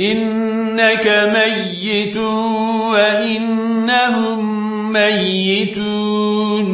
إنك ميت وإنهم ميتون